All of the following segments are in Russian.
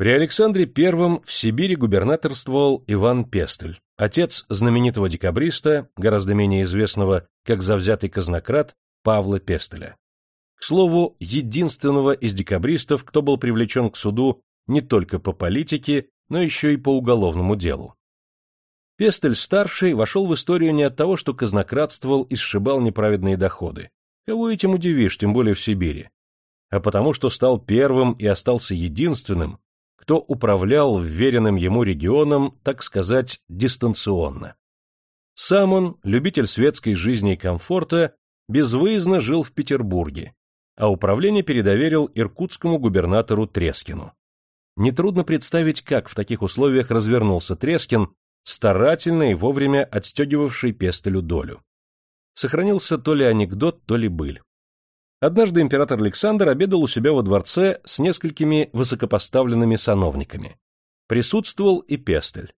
При Александре I в Сибири губернаторствовал Иван Пестель, отец знаменитого декабриста, гораздо менее известного как завзятый казнократ, Павла Пестеля. К слову, единственного из декабристов, кто был привлечен к суду не только по политике, но еще и по уголовному делу. Пестель-старший вошел в историю не от того, что казнократствовал и сшибал неправедные доходы. Кого этим удивишь, тем более в Сибири? А потому, что стал первым и остался единственным, кто управлял вверенным ему регионом, так сказать, дистанционно. Сам он, любитель светской жизни и комфорта, безвыездно жил в Петербурге, а управление передоверил иркутскому губернатору Трескину. Нетрудно представить, как в таких условиях развернулся Трескин, старательно и вовремя отстегивавший Пестелю долю. Сохранился то ли анекдот, то ли быль. Однажды император Александр обедал у себя во дворце с несколькими высокопоставленными сановниками. Присутствовал и Пестель.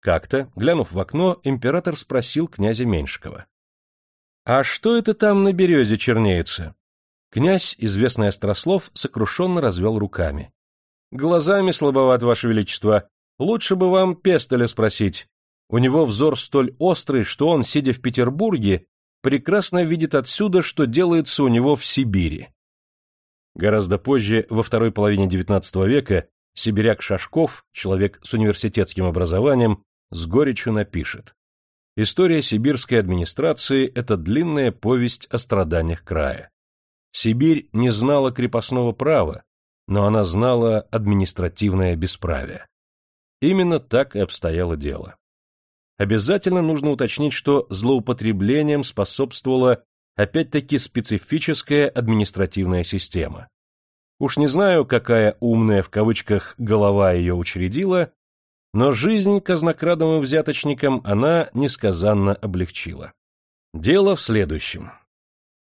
Как-то, глянув в окно, император спросил князя Меньшикова. — А что это там на березе чернеется? Князь, известный острослов, сокрушенно развел руками. — Глазами слабоват, ваше величество. Лучше бы вам Пестеля спросить. У него взор столь острый, что он, сидя в Петербурге, прекрасно видит отсюда, что делается у него в Сибири. Гораздо позже, во второй половине XIX века, сибиряк Шашков, человек с университетским образованием, с горечью напишет. История сибирской администрации – это длинная повесть о страданиях края. Сибирь не знала крепостного права, но она знала административное бесправие. Именно так и обстояло дело. Обязательно нужно уточнить, что злоупотреблением способствовала опять-таки специфическая административная система. Уж не знаю, какая умная в кавычках голова ее учредила, но жизнь казнокрадам и взяточникам она несказанно облегчила. Дело в следующем.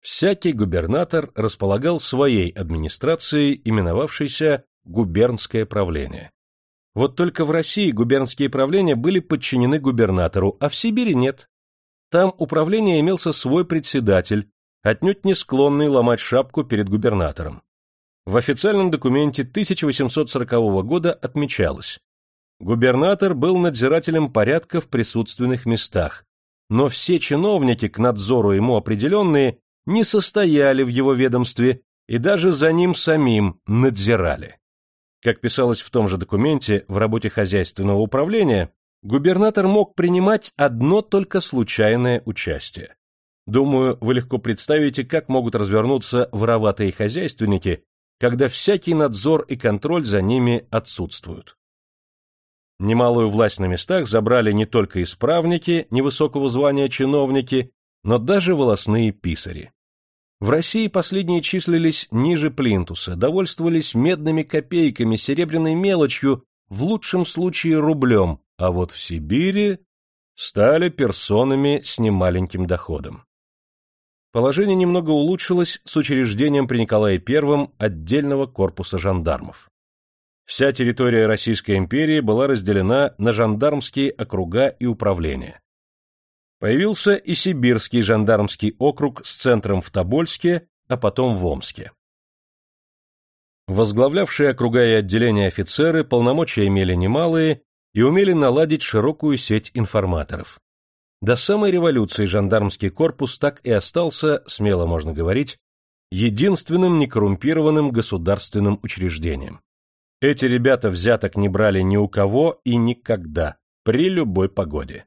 Всякий губернатор располагал своей администрацией, именовавшейся губернское правление. Вот только в России губернские правления были подчинены губернатору, а в Сибири нет. Там управление имелся свой председатель, отнюдь не склонный ломать шапку перед губернатором. В официальном документе 1840 года отмечалось, губернатор был надзирателем порядка в присутственных местах, но все чиновники, к надзору ему определенные, не состояли в его ведомстве и даже за ним самим надзирали. Как писалось в том же документе, в работе хозяйственного управления губернатор мог принимать одно только случайное участие. Думаю, вы легко представите, как могут развернуться вороватые хозяйственники, когда всякий надзор и контроль за ними отсутствуют. Немалую власть на местах забрали не только исправники, невысокого звания чиновники, но даже волосные писари. В России последние числились ниже плинтуса, довольствовались медными копейками, серебряной мелочью, в лучшем случае рублем, а вот в Сибири стали персонами с немаленьким доходом. Положение немного улучшилось с учреждением при Николае I отдельного корпуса жандармов. Вся территория Российской империи была разделена на жандармские округа и управления. Появился и Сибирский жандармский округ с центром в Тобольске, а потом в Омске. Возглавлявшие округа и отделения офицеры полномочия имели немалые и умели наладить широкую сеть информаторов. До самой революции жандармский корпус так и остался, смело можно говорить, единственным некоррумпированным государственным учреждением. Эти ребята взяток не брали ни у кого и никогда, при любой погоде.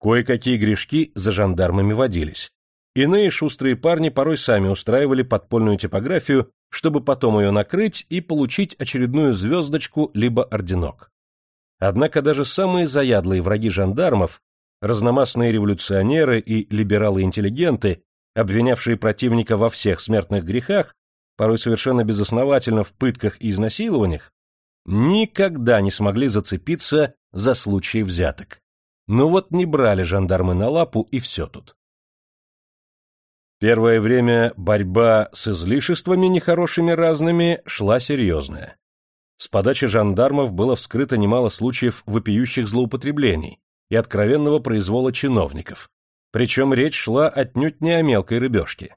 Кое-какие грешки за жандармами водились. Иные шустрые парни порой сами устраивали подпольную типографию, чтобы потом ее накрыть и получить очередную звездочку либо орденок. Однако даже самые заядлые враги жандармов, разномастные революционеры и либералы-интеллигенты, обвинявшие противника во всех смертных грехах, порой совершенно безосновательно в пытках и изнасилованиях, никогда не смогли зацепиться за случаи взяток. Ну вот не брали жандармы на лапу, и все тут. Первое время борьба с излишествами нехорошими разными шла серьезная. С подачи жандармов было вскрыто немало случаев вопиющих злоупотреблений и откровенного произвола чиновников, причем речь шла отнюдь не о мелкой рыбешке.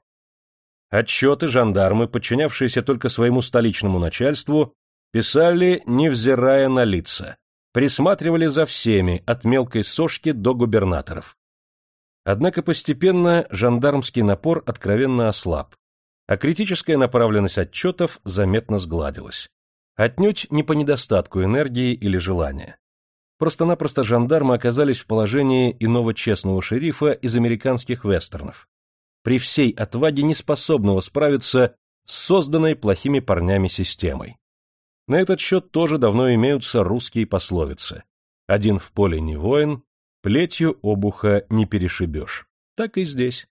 Отчеты жандармы, подчинявшиеся только своему столичному начальству, Писали, невзирая на лица. Присматривали за всеми, от мелкой сошки до губернаторов. Однако постепенно жандармский напор откровенно ослаб, а критическая направленность отчетов заметно сгладилась. Отнюдь не по недостатку энергии или желания. Просто-напросто жандармы оказались в положении иного честного шерифа из американских вестернов, при всей отваге неспособного справиться с созданной плохими парнями системой. На этот счет тоже давно имеются русские пословицы. Один в поле не воин, плетью обуха не перешибешь. Так и здесь.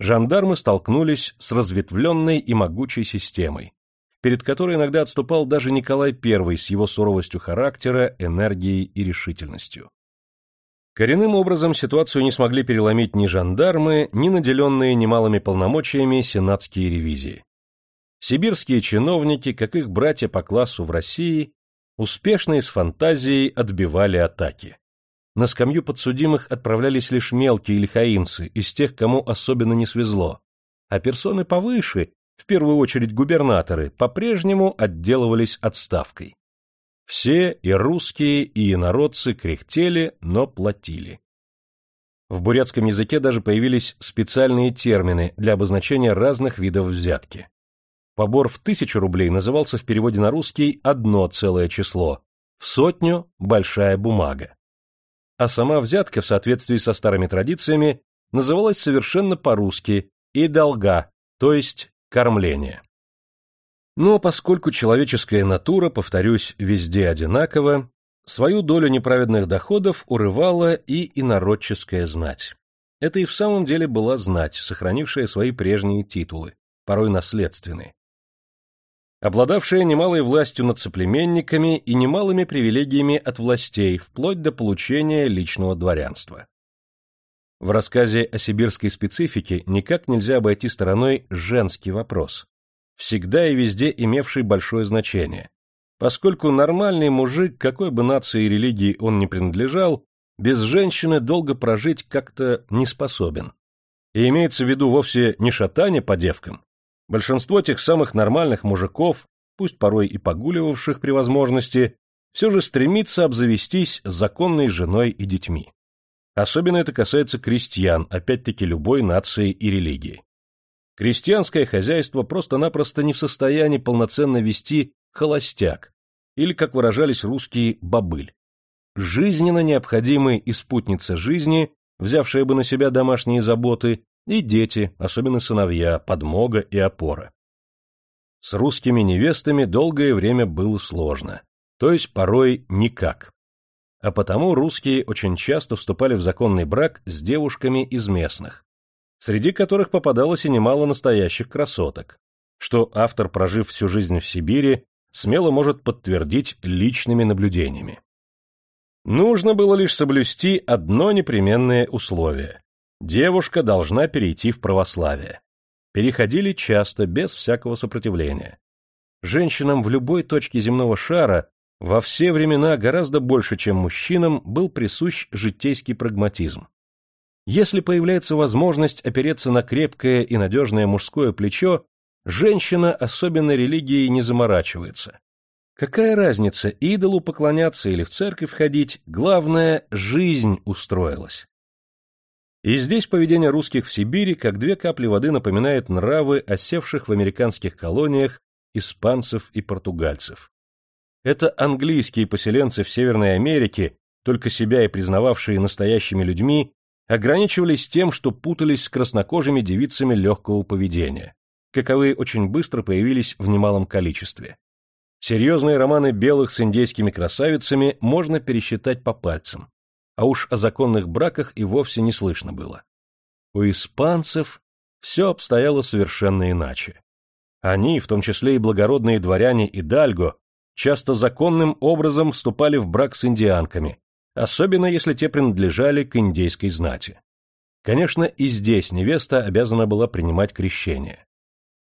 Жандармы столкнулись с разветвленной и могучей системой, перед которой иногда отступал даже Николай I с его суровостью характера, энергией и решительностью. Коренным образом ситуацию не смогли переломить ни жандармы, ни наделенные немалыми полномочиями сенатские ревизии. Сибирские чиновники, как их братья по классу в России, успешно и с фантазией отбивали атаки. На скамью подсудимых отправлялись лишь мелкие лихаимцы, из тех, кому особенно не свезло, а персоны повыше, в первую очередь губернаторы, по-прежнему отделывались отставкой. Все, и русские, и инородцы, кряхтели, но платили. В бурятском языке даже появились специальные термины для обозначения разных видов взятки. Побор в тысячу рублей назывался в переводе на русский одно целое число, в сотню – большая бумага а сама взятка в соответствии со старыми традициями называлась совершенно по-русски и долга, то есть кормление. Но поскольку человеческая натура, повторюсь, везде одинакова, свою долю неправедных доходов урывала и инородческая знать. Это и в самом деле была знать, сохранившая свои прежние титулы, порой наследственные обладавшая немалой властью над соплеменниками и немалыми привилегиями от властей, вплоть до получения личного дворянства. В рассказе о сибирской специфике никак нельзя обойти стороной женский вопрос, всегда и везде имевший большое значение, поскольку нормальный мужик, какой бы нации и религии он ни принадлежал, без женщины долго прожить как-то не способен. И имеется в виду вовсе не шатание по девкам, Большинство тех самых нормальных мужиков, пусть порой и погуливавших при возможности, все же стремится обзавестись законной женой и детьми. Особенно это касается крестьян, опять-таки любой нации и религии. Крестьянское хозяйство просто-напросто не в состоянии полноценно вести холостяк, или, как выражались русские, бобыль. Жизненно необходимой и спутница жизни, взявшая бы на себя домашние заботы, и дети, особенно сыновья, подмога и опора. С русскими невестами долгое время было сложно, то есть порой никак. А потому русские очень часто вступали в законный брак с девушками из местных, среди которых попадалось и немало настоящих красоток, что автор, прожив всю жизнь в Сибири, смело может подтвердить личными наблюдениями. Нужно было лишь соблюсти одно непременное условие девушка должна перейти в православие. Переходили часто, без всякого сопротивления. Женщинам в любой точке земного шара во все времена гораздо больше, чем мужчинам, был присущ житейский прагматизм. Если появляется возможность опереться на крепкое и надежное мужское плечо, женщина особенной религией не заморачивается. Какая разница, идолу поклоняться или в церковь ходить, главное, жизнь устроилась. И здесь поведение русских в Сибири как две капли воды напоминает нравы осевших в американских колониях испанцев и португальцев. Это английские поселенцы в Северной Америке, только себя и признававшие настоящими людьми, ограничивались тем, что путались с краснокожими девицами легкого поведения. Каковые очень быстро появились в немалом количестве. Серьезные романы белых с индейскими красавицами можно пересчитать по пальцам а уж о законных браках и вовсе не слышно было. У испанцев все обстояло совершенно иначе. Они, в том числе и благородные дворяне и дальго, часто законным образом вступали в брак с индианками, особенно если те принадлежали к индейской знати. Конечно, и здесь невеста обязана была принимать крещение.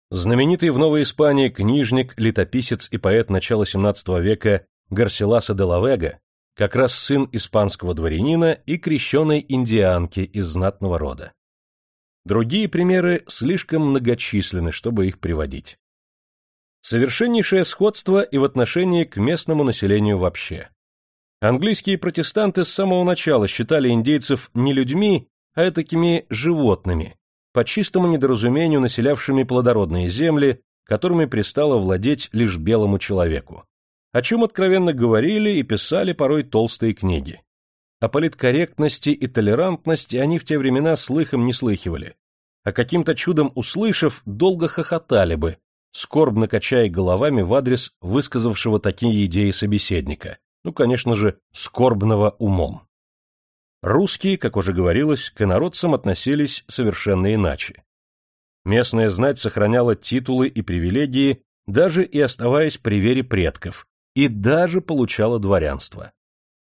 Знаменитый в Новой Испании книжник, летописец и поэт начала XVII века Гарсиласа де Лавега как раз сын испанского дворянина и крещеной индианки из знатного рода. Другие примеры слишком многочисленны, чтобы их приводить. Совершеннейшее сходство и в отношении к местному населению вообще. Английские протестанты с самого начала считали индейцев не людьми, а такими животными, по чистому недоразумению населявшими плодородные земли, которыми пристало владеть лишь белому человеку, о чем откровенно говорили и писали порой толстые книги. О политкорректности и толерантности они в те времена слыхом не слыхивали, а каким-то чудом услышав, долго хохотали бы, скорбно качая головами в адрес высказавшего такие идеи собеседника, ну, конечно же, скорбного умом. Русские, как уже говорилось, к инородцам относились совершенно иначе. Местная знать сохраняла титулы и привилегии, даже и оставаясь при вере предков, и даже получала дворянство.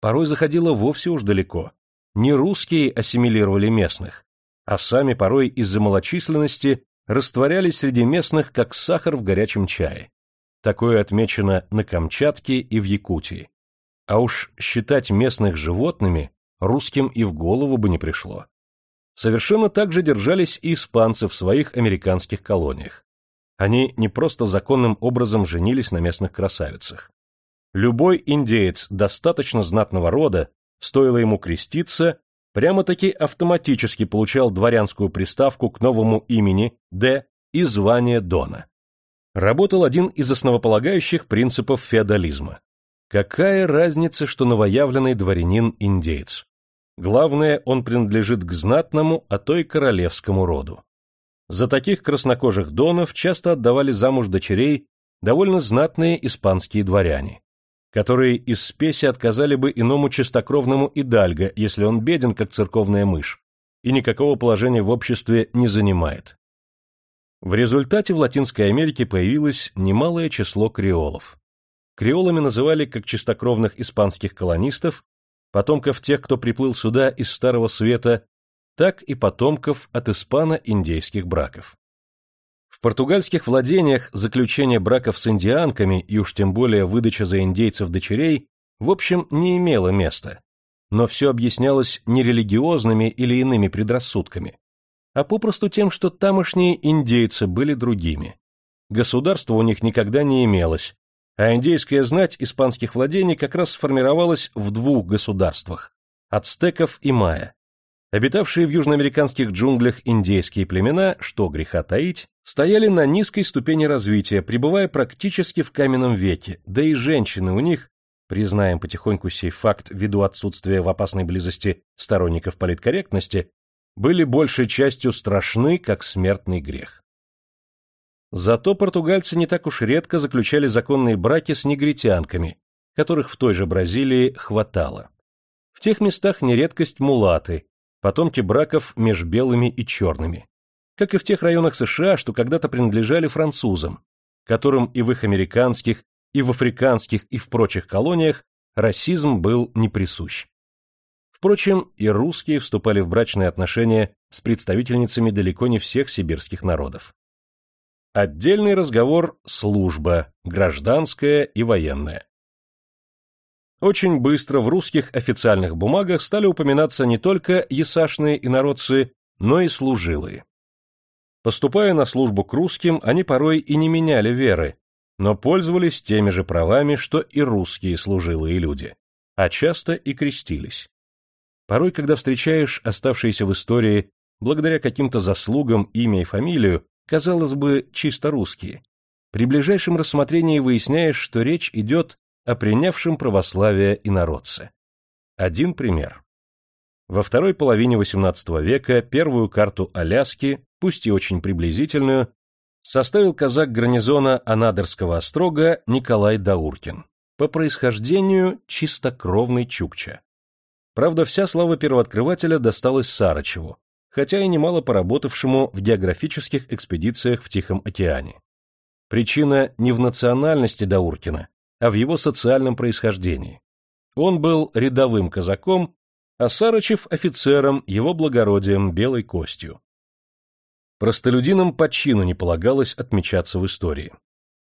Порой заходила вовсе уж далеко. Не русские ассимилировали местных, а сами порой из-за малочисленности растворялись среди местных, как сахар в горячем чае. Такое отмечено на Камчатке и в Якутии. А уж считать местных животными русским и в голову бы не пришло. Совершенно так же держались и испанцы в своих американских колониях. Они не просто законным образом женились на местных красавицах. Любой индеец достаточно знатного рода, стоило ему креститься, прямо-таки автоматически получал дворянскую приставку к новому имени Д и звание Дона. Работал один из основополагающих принципов феодализма. Какая разница, что новоявленный дворянин-индеец? Главное, он принадлежит к знатному, а то и королевскому роду. За таких краснокожих донов часто отдавали замуж дочерей довольно знатные испанские дворяне, которые из спеси отказали бы иному чистокровному идальго, если он беден, как церковная мышь, и никакого положения в обществе не занимает. В результате в Латинской Америке появилось немалое число креолов. Креолами называли как чистокровных испанских колонистов, потомков тех, кто приплыл сюда из Старого Света, так и потомков от испано-индейских браков. Португальских владениях заключение браков с индианками и уж тем более выдача за индейцев дочерей в общем не имело места, но все объяснялось не религиозными или иными предрассудками, а попросту тем, что тамошние индейцы были другими. Государства у них никогда не имелось, а индейская знать испанских владений как раз сформировалась в двух государствах – ацтеков и майя. Обитавшие в южноамериканских джунглях индейские племена, что греха таить, стояли на низкой ступени развития, пребывая практически в каменном веке, да и женщины у них, признаем потихоньку сей факт ввиду отсутствия в опасной близости сторонников политкорректности, были большей частью страшны, как смертный грех. Зато португальцы не так уж редко заключали законные браки с негритянками, которых в той же Бразилии хватало. В тех местах нередкость мулаты, потомки браков меж белыми и черными. Как и в тех районах США, что когда-то принадлежали французам, которым и в их американских, и в африканских, и в прочих колониях расизм был не присущ. Впрочем, и русские вступали в брачные отношения с представительницами далеко не всех сибирских народов. Отдельный разговор – служба, гражданская и военная. Очень быстро в русских официальных бумагах стали упоминаться не только ясашные инородцы, но и служилые. Поступая на службу к русским, они порой и не меняли веры, но пользовались теми же правами, что и русские служилые люди, а часто и крестились. Порой, когда встречаешь оставшиеся в истории благодаря каким-то заслугам имя и фамилию, казалось бы, чисто русские. При ближайшем рассмотрении выясняешь, что речь идет о принявшем православие инородце. Один пример. Во второй половине XVIII века первую карту Аляски, пусть и очень приблизительную, составил казак гарнизона Анадырского острога Николай Дауркин, по происхождению чистокровный чукча. Правда, вся слава первооткрывателя досталась Сарычеву, хотя и немало поработавшему в географических экспедициях в Тихом океане. Причина не в национальности Дауркина, а в его социальном происхождении. Он был рядовым казаком, а Сарычев – офицером, его благородием, белой костью. Простолюдинам по чину не полагалось отмечаться в истории.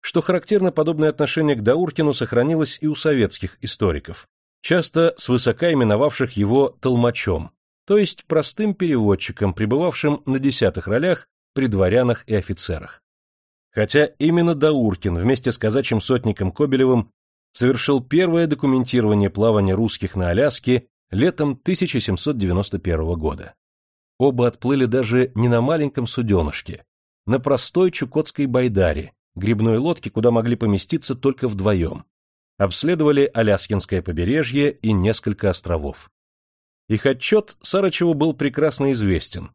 Что характерно, подобное отношение к Дауркину сохранилось и у советских историков, часто свысока именовавших его «толмачом», то есть простым переводчиком, пребывавшим на десятых ролях при дворянах и офицерах. Хотя именно Дауркин вместе с казачьим сотником Кобелевым совершил первое документирование плавания русских на Аляске летом 1791 года. Оба отплыли даже не на маленьком суденышке, на простой чукотской байдаре, грибной лодке, куда могли поместиться только вдвоем. Обследовали Аляскинское побережье и несколько островов. Их отчет Сарычеву был прекрасно известен,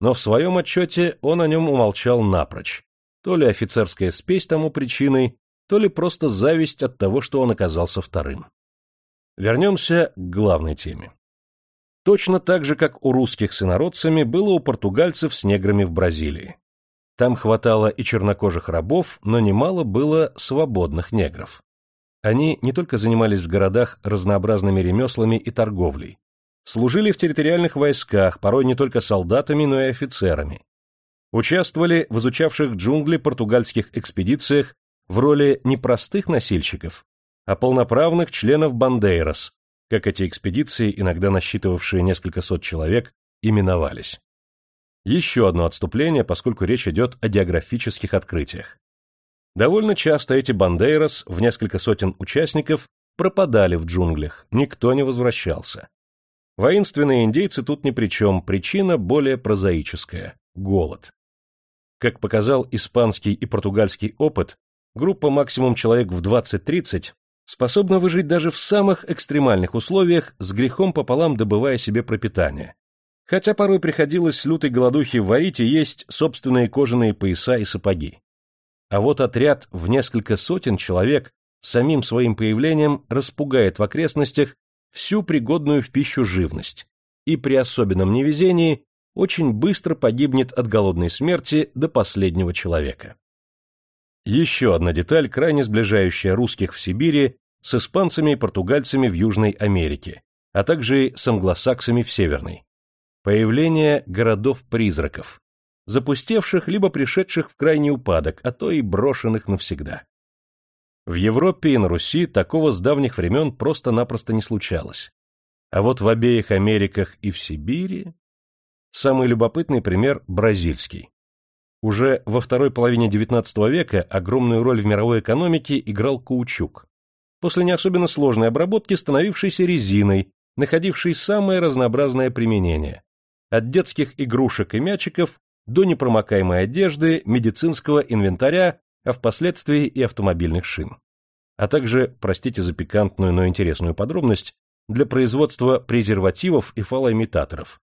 но в своем отчете он о нем умолчал напрочь. То ли офицерская спесь тому причиной, то ли просто зависть от того, что он оказался вторым. Вернемся к главной теме. Точно так же, как у русских с инородцами, было у португальцев с неграми в Бразилии. Там хватало и чернокожих рабов, но немало было свободных негров. Они не только занимались в городах разнообразными ремеслами и торговлей, служили в территориальных войсках, порой не только солдатами, но и офицерами. Участвовали в изучавших джунгли португальских экспедициях в роли не простых носильщиков, а полноправных членов бандейрос, как эти экспедиции, иногда насчитывавшие несколько сот человек, именовались. Еще одно отступление, поскольку речь идет о географических открытиях. Довольно часто эти бандейрос в несколько сотен участников пропадали в джунглях, никто не возвращался. Воинственные индейцы тут ни при чем, причина более прозаическая – голод. Как показал испанский и португальский опыт, группа максимум человек в 20-30 способна выжить даже в самых экстремальных условиях, с грехом пополам добывая себе пропитание, хотя порой приходилось с лютой голодухи варить и есть собственные кожаные пояса и сапоги. А вот отряд в несколько сотен человек самим своим появлением распугает в окрестностях всю пригодную в пищу живность и при особенном невезении очень быстро погибнет от голодной смерти до последнего человека. Еще одна деталь, крайне сближающая русских в Сибири с испанцами и португальцами в Южной Америке, а также с англосаксами в Северной. Появление городов-призраков, запустевших либо пришедших в крайний упадок, а то и брошенных навсегда. В Европе и на Руси такого с давних времен просто-напросто не случалось. А вот в обеих Америках и в Сибири... Самый любопытный пример – бразильский. Уже во второй половине XIX века огромную роль в мировой экономике играл каучук. После не особенно сложной обработки становившийся резиной, находившей самое разнообразное применение от детских игрушек и мячиков до непромокаемой одежды, медицинского инвентаря, а впоследствии и автомобильных шин. А также, простите за пикантную, но интересную подробность, для производства презервативов и фалоимитаторов.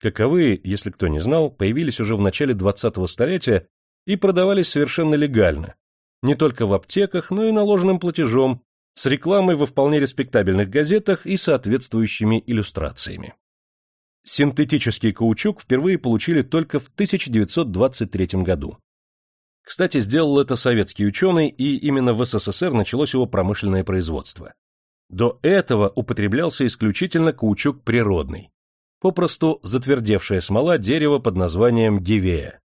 Каковые, если кто не знал, появились уже в начале 20-го столетия и продавались совершенно легально, не только в аптеках, но и наложенным платежом, с рекламой во вполне респектабельных газетах и соответствующими иллюстрациями. Синтетический каучук впервые получили только в 1923 году. Кстати, сделал это советский ученый, и именно в СССР началось его промышленное производство. До этого употреблялся исключительно каучук природный, попросту затвердевшая смола дерева под названием гивея.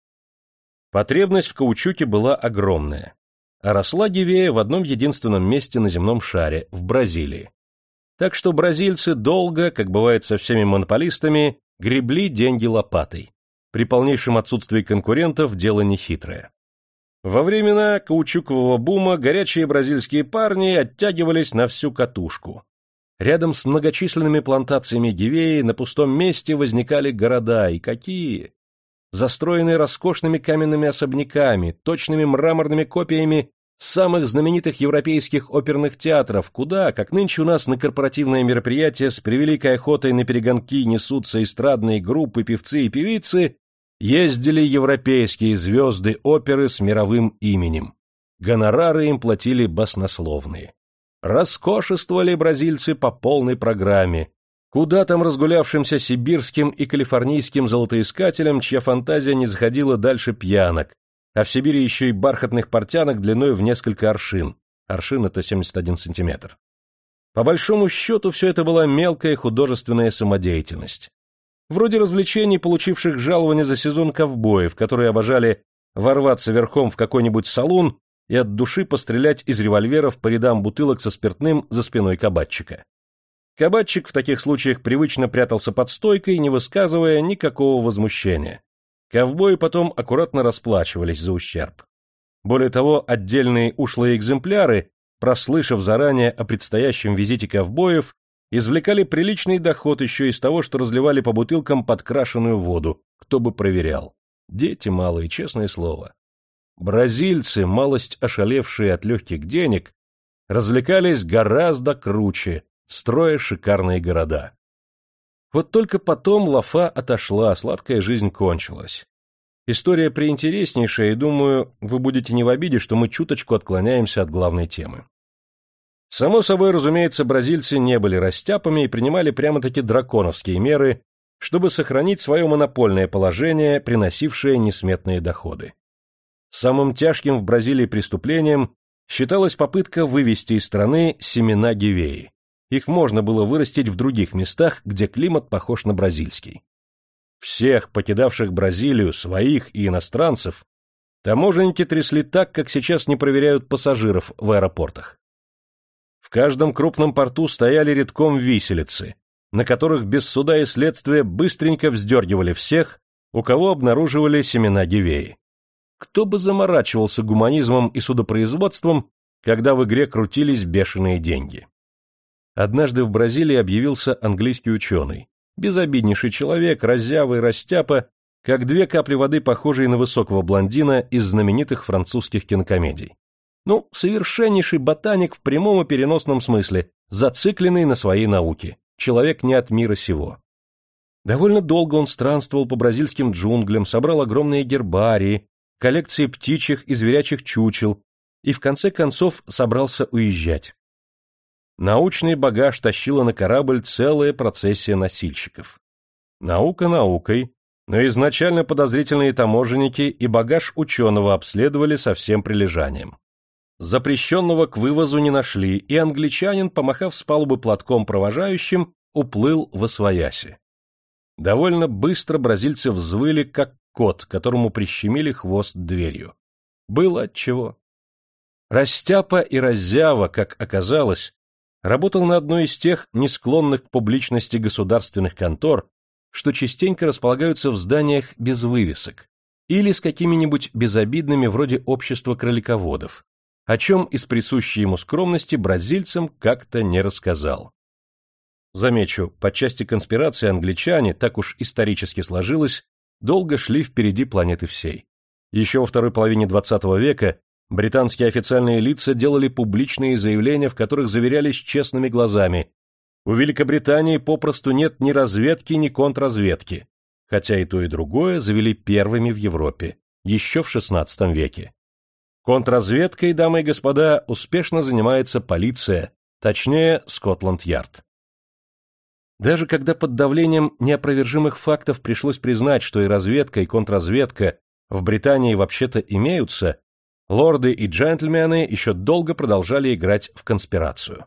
Потребность в каучуке была огромная, а росла гивея в одном единственном месте на земном шаре, в Бразилии. Так что бразильцы долго, как бывает со всеми монополистами, гребли деньги лопатой. При полнейшем отсутствии конкурентов дело нехитрое. Во времена каучукового бума горячие бразильские парни оттягивались на всю катушку. Рядом с многочисленными плантациями гивеи на пустом месте возникали города, и какие! Застроенные роскошными каменными особняками, точными мраморными копиями самых знаменитых европейских оперных театров, куда, как нынче у нас на корпоративное мероприятие с превеликой охотой на перегонки несутся эстрадные группы, певцы и певицы, ездили европейские звезды оперы с мировым именем. Гонорары им платили баснословные. Роскошествовали бразильцы по полной программе. Куда там разгулявшимся сибирским и калифорнийским золотоискателям, чья фантазия не заходила дальше пьянок, а в Сибири еще и бархатных портянок длиной в несколько аршин. Аршин — это 71 сантиметр. По большому счету, все это была мелкая художественная самодеятельность. Вроде развлечений, получивших жалование за сезон ковбоев, которые обожали ворваться верхом в какой-нибудь салун и от души пострелять из револьверов по рядам бутылок со спиртным за спиной кабачика. Кабачик в таких случаях привычно прятался под стойкой, не высказывая никакого возмущения. Ковбои потом аккуратно расплачивались за ущерб. Более того, отдельные ушлые экземпляры, прослышав заранее о предстоящем визите ковбоев, извлекали приличный доход еще из того, что разливали по бутылкам подкрашенную воду, кто бы проверял. Дети малые, честное слово. Бразильцы, малость ошалевшие от легких денег, развлекались гораздо круче, строя шикарные города. Вот только потом лафа отошла, сладкая жизнь кончилась. История приинтереснейшая, и, думаю, вы будете не в обиде, что мы чуточку отклоняемся от главной темы. Само собой, разумеется, бразильцы не были растяпами и принимали прямо-таки драконовские меры, чтобы сохранить свое монопольное положение, приносившее несметные доходы. Самым тяжким в Бразилии преступлением считалась попытка вывести из страны семена гивеи. Их можно было вырастить в других местах, где климат похож на бразильский. Всех, покидавших Бразилию, своих и иностранцев, таможенники трясли так, как сейчас не проверяют пассажиров в аэропортах. В каждом крупном порту стояли редком виселицы, на которых без суда и следствия быстренько вздергивали всех, у кого обнаруживали семена гивеи. Кто бы заморачивался гуманизмом и судопроизводством, когда в игре крутились бешеные деньги. Однажды в Бразилии объявился английский ученый, безобиднейший человек, разявый, растяпа, как две капли воды, похожие на высокого блондина из знаменитых французских кинокомедий. Ну, совершеннейший ботаник в прямом и переносном смысле, зацикленный на своей науке, человек не от мира сего. Довольно долго он странствовал по бразильским джунглям, собрал огромные гербарии, коллекции птичьих и зверячих чучел, и в конце концов собрался уезжать. Научный багаж тащила на корабль целая процессия носильщиков. Наука наукой, но изначально подозрительные таможенники и багаж ученого обследовали со всем прилежанием. Запрещенного к вывозу не нашли, и англичанин, помахав с палубы платком провожающим, уплыл в Освояси. Довольно быстро бразильцы взвыли, как кот, которому прищемили хвост дверью. Было отчего. Растяпа и раззява, как оказалось, работал на одной из тех не склонных к публичности государственных контор, что частенько располагаются в зданиях без вывесок или с какими-нибудь безобидными вроде общества кролиководов, о чем из присущей ему скромности бразильцам как-то не рассказал. Замечу, по части конспирации англичане, так уж исторически сложилось, долго шли впереди планеты всей. Еще во второй половине XX века британские официальные лица делали публичные заявления, в которых заверялись честными глазами. У Великобритании попросту нет ни разведки, ни контрразведки, хотя и то, и другое завели первыми в Европе, еще в XVI веке. Контрразведкой, дамы и господа, успешно занимается полиция, точнее, Скотланд-Ярд. Даже когда под давлением неопровержимых фактов пришлось признать, что и разведка, и контрразведка в Британии вообще-то имеются, лорды и джентльмены еще долго продолжали играть в конспирацию.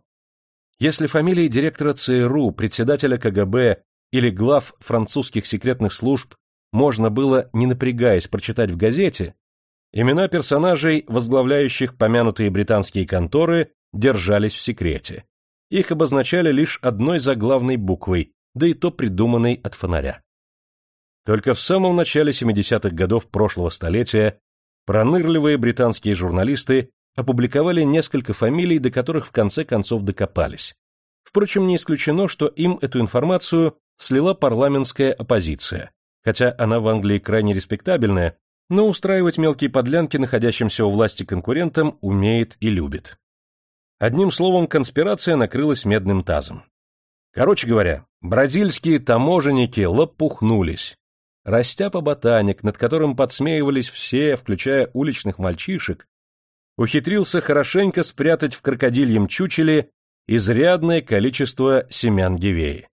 Если фамилии директора ЦРУ, председателя КГБ или глав французских секретных служб можно было, не напрягаясь, прочитать в газете, Имена персонажей, возглавляющих помянутые британские конторы, держались в секрете. Их обозначали лишь одной заглавной буквой, да и то придуманной от фонаря. Только в самом начале 70-х годов прошлого столетия пронырливые британские журналисты опубликовали несколько фамилий, до которых в конце концов докопались. Впрочем, не исключено, что им эту информацию слила парламентская оппозиция, хотя она в Англии крайне респектабельная, но устраивать мелкие подлянки находящимся у власти конкурентам умеет и любит. Одним словом, конспирация накрылась медным тазом. Короче говоря, бразильские таможенники лопухнулись. Растяпа-ботаник, над которым подсмеивались все, включая уличных мальчишек, ухитрился хорошенько спрятать в крокодильем чучеле изрядное количество семян гивеи.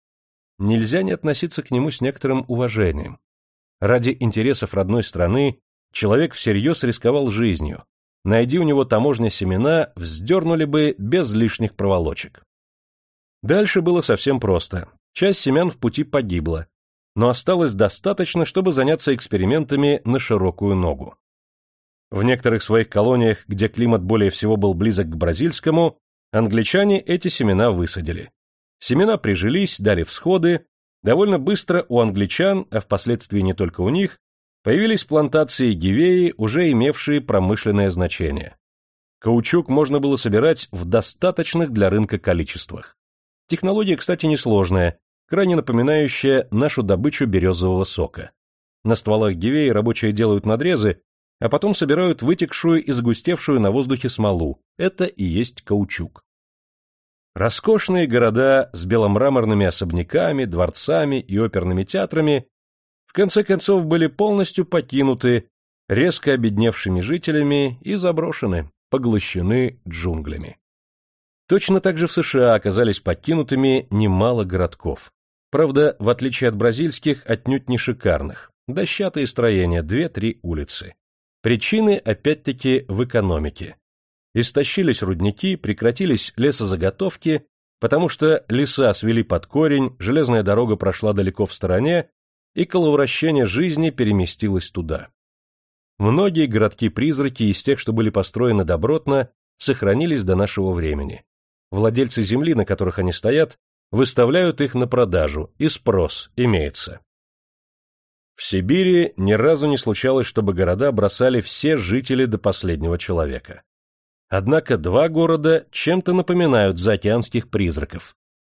Нельзя не относиться к нему с некоторым уважением. Ради интересов родной страны человек всерьез рисковал жизнью. Найди у него таможня семена, вздернули бы без лишних проволочек. Дальше было совсем просто. Часть семян в пути погибла, но осталось достаточно, чтобы заняться экспериментами на широкую ногу. В некоторых своих колониях, где климат более всего был близок к бразильскому, англичане эти семена высадили. Семена прижились, дали всходы, довольно быстро у англичан, а впоследствии не только у них, Появились плантации гивеи, уже имевшие промышленное значение. Каучук можно было собирать в достаточных для рынка количествах. Технология, кстати, несложная, крайне напоминающая нашу добычу березового сока. На стволах гивеи рабочие делают надрезы, а потом собирают вытекшую и загустевшую на воздухе смолу. Это и есть каучук. Роскошные города с беломраморными особняками, дворцами и оперными театрами в конце концов были полностью покинуты резко обедневшими жителями и заброшены, поглощены джунглями. Точно так же в США оказались покинутыми немало городков. Правда, в отличие от бразильских, отнюдь не шикарных. Дощатые строения, две-три улицы. Причины, опять-таки, в экономике. Истощились рудники, прекратились лесозаготовки, потому что леса свели под корень, железная дорога прошла далеко в стороне, и коловращение жизни переместилось туда. Многие городки-призраки из тех, что были построены добротно, сохранились до нашего времени. Владельцы земли, на которых они стоят, выставляют их на продажу, и спрос имеется. В Сибири ни разу не случалось, чтобы города бросали все жители до последнего человека. Однако два города чем-то напоминают заокеанских призраков,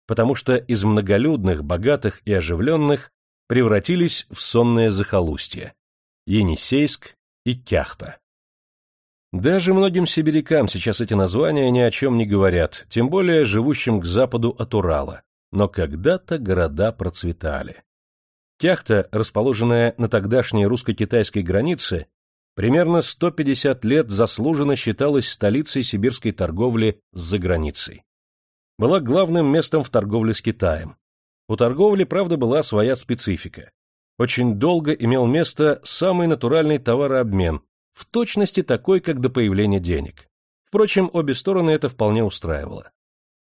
потому что из многолюдных, богатых и оживленных превратились в сонное захолустье – Енисейск и Кяхта. Даже многим сибирякам сейчас эти названия ни о чем не говорят, тем более живущим к западу от Урала, но когда-то города процветали. Кяхта, расположенная на тогдашней русско-китайской границе, примерно 150 лет заслуженно считалась столицей сибирской торговли с заграницей. Была главным местом в торговле с Китаем. У торговли, правда, была своя специфика. Очень долго имел место самый натуральный товарообмен, в точности такой, как до появления денег. Впрочем, обе стороны это вполне устраивало.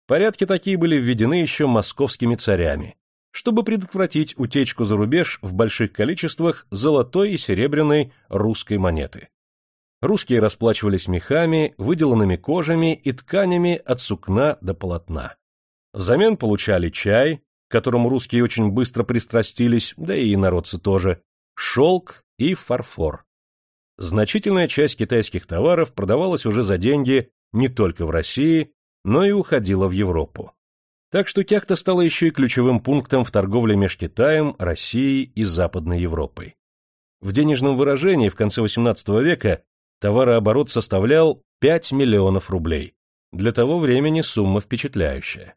Порядки такие были введены еще московскими царями, чтобы предотвратить утечку за рубеж в больших количествах золотой и серебряной русской монеты. Русские расплачивались мехами, выделанными кожами и тканями от сукна до полотна. Взамен получали чай, к которому русские очень быстро пристрастились, да и народцы тоже, шелк и фарфор. Значительная часть китайских товаров продавалась уже за деньги не только в России, но и уходила в Европу. Так что Кяхта стала еще и ключевым пунктом в торговле между Китаем, Россией и Западной Европой. В денежном выражении в конце XVIII века товарооборот составлял 5 миллионов рублей. Для того времени сумма впечатляющая.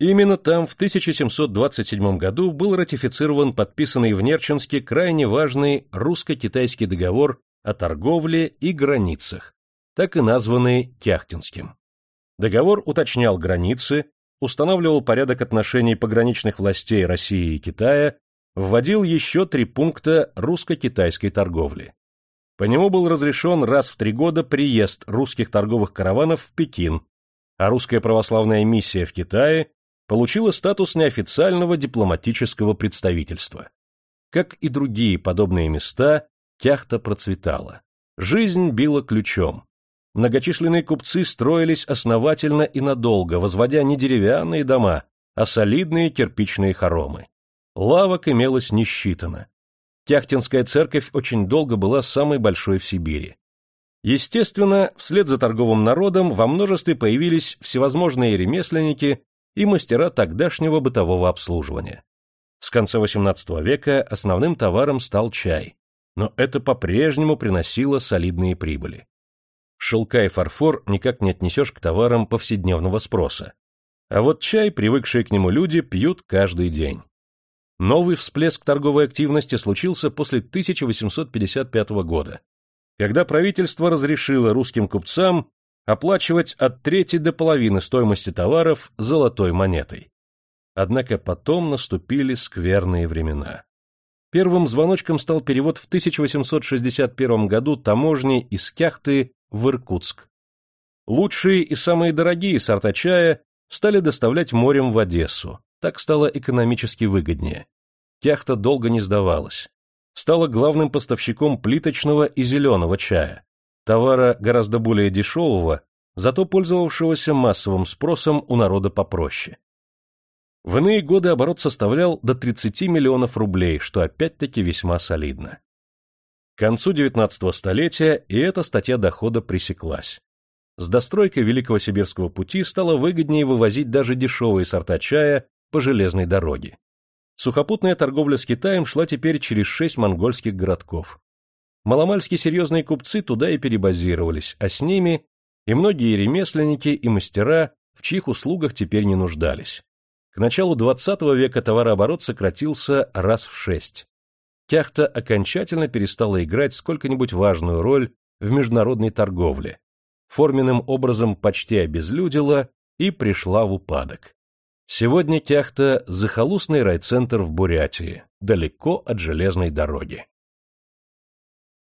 Именно там в 1727 году был ратифицирован подписанный в Нерчинске крайне важный русско-китайский договор о торговле и границах, так и названный Кяхтинским. Договор уточнял границы, устанавливал порядок отношений пограничных властей России и Китая, вводил еще три пункта русско-китайской торговли. По нему был разрешен раз в три года приезд русских торговых караванов в Пекин, а русская православная миссия в Китае получила статус неофициального дипломатического представительства. Как и другие подобные места, Кяхта процветала. Жизнь била ключом. Многочисленные купцы строились основательно и надолго, возводя не деревянные дома, а солидные кирпичные хоромы. Лавок имелось не считано. Тяхтинская церковь очень долго была самой большой в Сибири. Естественно, вслед за торговым народом во множестве появились всевозможные ремесленники и мастера тогдашнего бытового обслуживания. С конца XVIII века основным товаром стал чай, но это по-прежнему приносило солидные прибыли. Шелка и фарфор никак не отнесешь к товарам повседневного спроса. А вот чай, привыкшие к нему люди, пьют каждый день. Новый всплеск торговой активности случился после 1855 года, когда правительство разрешило русским купцам оплачивать от трети до половины стоимости товаров золотой монетой. Однако потом наступили скверные времена. Первым звоночком стал перевод в 1861 году таможни из Кяхты в Иркутск. Лучшие и самые дорогие сорта чая стали доставлять морем в Одессу. Так стало экономически выгоднее. Кяхта долго не сдавалась. Стала главным поставщиком плиточного и зеленого чая, товара гораздо более дешевого, зато пользовавшегося массовым спросом у народа попроще. В иные годы оборот составлял до 30 миллионов рублей, что опять-таки весьма солидно. К концу XIX столетия и эта статья дохода пресеклась. С достройкой Великого Сибирского пути стало выгоднее вывозить даже дешевые сорта чая по железной дороге. Сухопутная торговля с Китаем шла теперь через шесть монгольских городков. Маломальски серьезные купцы туда и перебазировались, а с ними и многие ремесленники и мастера, в чьих услугах теперь не нуждались. К началу XX века товарооборот сократился раз в шесть кяхта окончательно перестала играть сколько-нибудь важную роль в международной торговле, форменным образом почти обезлюдила и пришла в упадок. Сегодня кяхта – захолустный райцентр в Бурятии, далеко от железной дороги.